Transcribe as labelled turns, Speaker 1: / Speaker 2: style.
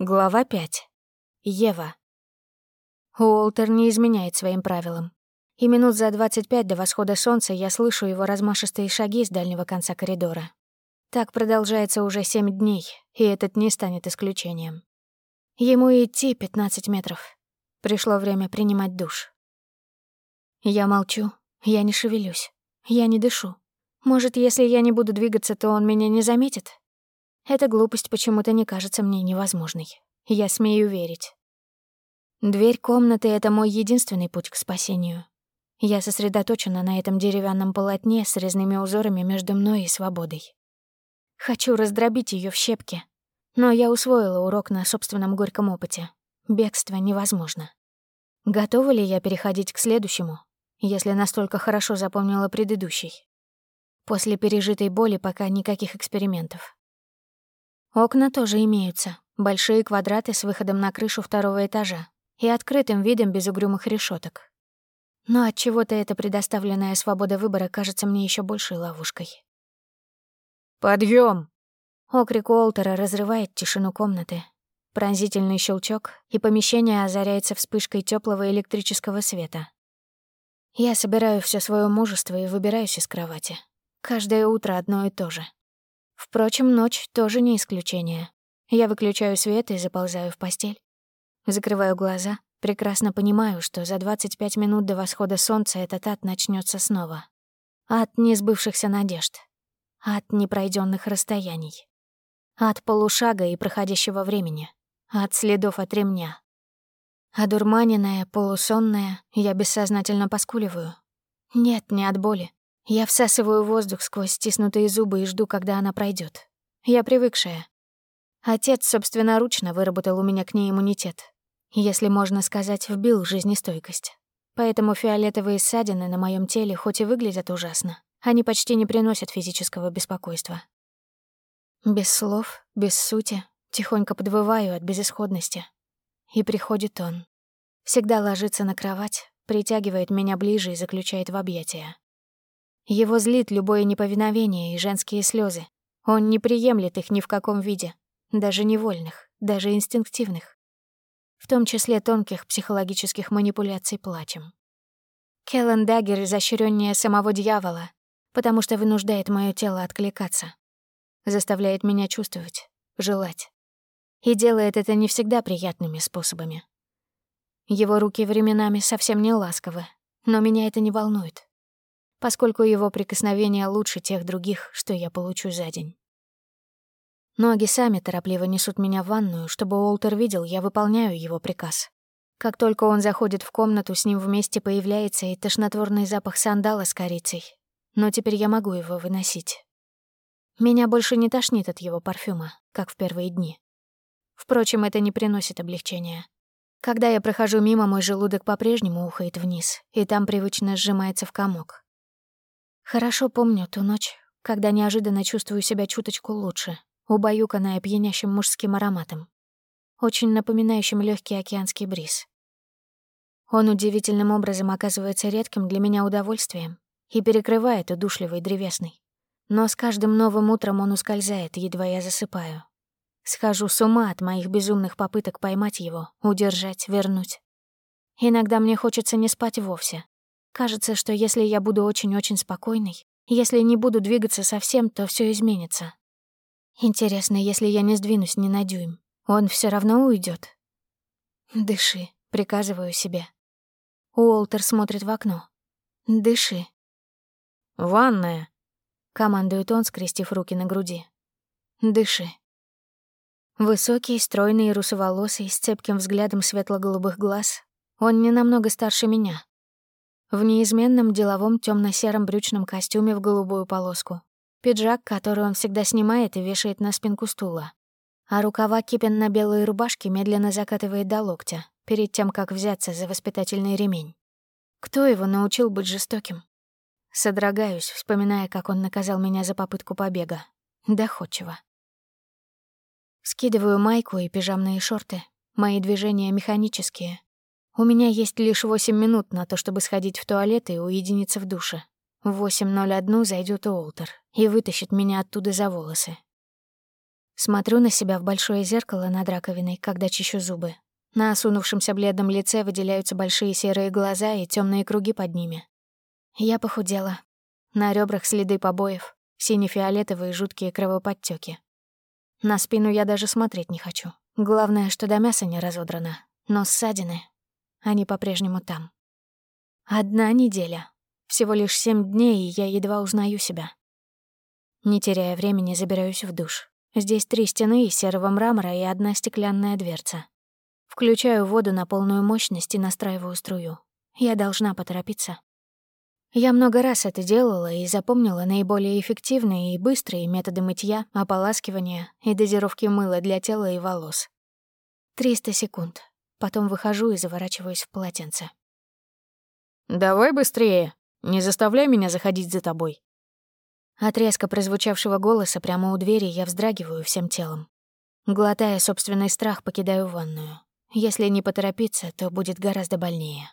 Speaker 1: Глава 5. Ева. Уолтер не изменяет своим правилам. И минут за 25 до восхода солнца я слышу его размашистые шаги с дальнего конца коридора. Так продолжается уже семь дней, и этот не станет исключением. Ему идти 15 метров. Пришло время принимать душ. Я молчу, я не шевелюсь, я не дышу. Может, если я не буду двигаться, то он меня не заметит? Эта глупость почему-то не кажется мне невозможной. Я смею верить. Дверь комнаты — это мой единственный путь к спасению. Я сосредоточена на этом деревянном полотне с резными узорами между мной и свободой. Хочу раздробить ее в щепки, но я усвоила урок на собственном горьком опыте. Бегство невозможно. Готова ли я переходить к следующему, если настолько хорошо запомнила предыдущий? После пережитой боли пока никаких экспериментов. Окна тоже имеются. Большие квадраты с выходом на крышу второго этажа и открытым видом без угрюмых решеток. Но от чего то эта предоставленная свобода выбора кажется мне еще большей ловушкой.
Speaker 2: Подъем!
Speaker 1: Окрик Уолтера разрывает тишину комнаты. Пронзительный щелчок, и помещение озаряется вспышкой теплого электрического света. Я собираю все свое мужество и выбираюсь из кровати. Каждое утро одно и то же. Впрочем, ночь тоже не исключение. Я выключаю свет и заползаю в постель. Закрываю глаза, прекрасно понимаю, что за 25 минут до восхода солнца этот ад начнется снова. Ад несбывшихся надежд. Ад непройденных расстояний. Ад полушага и проходящего времени. Ад следов от ремня. Одурманенная, полусонная, я бессознательно поскуливаю. Нет, не от боли. Я всасываю воздух сквозь стиснутые зубы и жду, когда она пройдет. Я привыкшая. Отец собственноручно выработал у меня к ней иммунитет. Если можно сказать, вбил жизнестойкость. Поэтому фиолетовые ссадины на моем теле хоть и выглядят ужасно, они почти не приносят физического беспокойства. Без слов, без сути, тихонько подвываю от безысходности. И приходит он. Всегда ложится на кровать, притягивает меня ближе и заключает в объятия. Его злит любое неповиновение и женские слезы. Он не приемлет их ни в каком виде, даже невольных, даже инстинктивных. В том числе тонких психологических манипуляций плачем. Келлен Даггер изощрённее самого дьявола, потому что вынуждает моё тело откликаться. Заставляет меня чувствовать, желать. И делает это не всегда приятными способами. Его руки временами совсем не ласковы, но меня это не волнует поскольку его прикосновения лучше тех других, что я получу за день. Ноги сами торопливо несут меня в ванную, чтобы Уолтер видел, я выполняю его приказ. Как только он заходит в комнату, с ним вместе появляется и тошнотворный запах сандала с корицей. Но теперь я могу его выносить. Меня больше не тошнит от его парфюма, как в первые дни. Впрочем, это не приносит облегчения. Когда я прохожу мимо, мой желудок по-прежнему ухает вниз, и там привычно сжимается в комок. Хорошо помню ту ночь, когда неожиданно чувствую себя чуточку лучше, убаюканная пьянящим мужским ароматом, очень напоминающим легкий океанский бриз. Он удивительным образом оказывается редким для меня удовольствием и перекрывает удушливый древесный. Но с каждым новым утром он ускользает, едва я засыпаю. Схожу с ума от моих безумных попыток поймать его, удержать, вернуть. Иногда мне хочется не спать вовсе, Кажется, что если я буду очень-очень спокойной, если не буду двигаться совсем, то все изменится. Интересно, если я не сдвинусь ни на дюйм, он все равно уйдет. «Дыши», — приказываю себе. Уолтер смотрит в окно. «Дыши».
Speaker 2: «Ванная», —
Speaker 1: командует он, скрестив руки на груди. «Дыши». Высокий, стройный, русоволосый, с цепким взглядом светло-голубых глаз. Он не намного старше меня, в неизменном деловом темно сером брючном костюме в голубую полоску. Пиджак, который он всегда снимает и вешает на спинку стула. А рукава кипен на белой рубашке медленно закатывает до локтя, перед тем, как взяться за воспитательный ремень. Кто его научил быть жестоким? Содрогаюсь, вспоминая, как он наказал меня за попытку побега. Доходчиво. Скидываю майку и пижамные шорты. Мои движения механические, у меня есть лишь восемь минут на то, чтобы сходить в туалет и уединиться в душе. В 8.01 зайдет Уолтер и вытащит меня оттуда за волосы. Смотрю на себя в большое зеркало над раковиной, когда чищу зубы. На осунувшемся бледном лице выделяются большие серые глаза и темные круги под ними. Я похудела. На ребрах следы побоев, сине-фиолетовые жуткие кровоподтеки. На спину я даже смотреть не хочу. Главное, что до мяса не разодрано. Но ссадины, они по-прежнему там. Одна неделя. Всего лишь семь дней, и я едва узнаю себя. Не теряя времени, забираюсь в душ. Здесь три стены из серого мрамора и одна стеклянная дверца. Включаю воду на полную мощность и настраиваю струю. Я должна поторопиться. Я много раз это делала и запомнила наиболее эффективные и быстрые методы мытья, ополаскивания и дозировки мыла для тела и волос. 300 секунд. Потом выхожу и заворачиваюсь в полотенце.
Speaker 2: «Давай быстрее. Не заставляй меня заходить за тобой».
Speaker 1: От резко прозвучавшего голоса прямо у двери я вздрагиваю всем телом. Глотая собственный страх, покидаю ванную. Если не поторопиться, то будет гораздо больнее.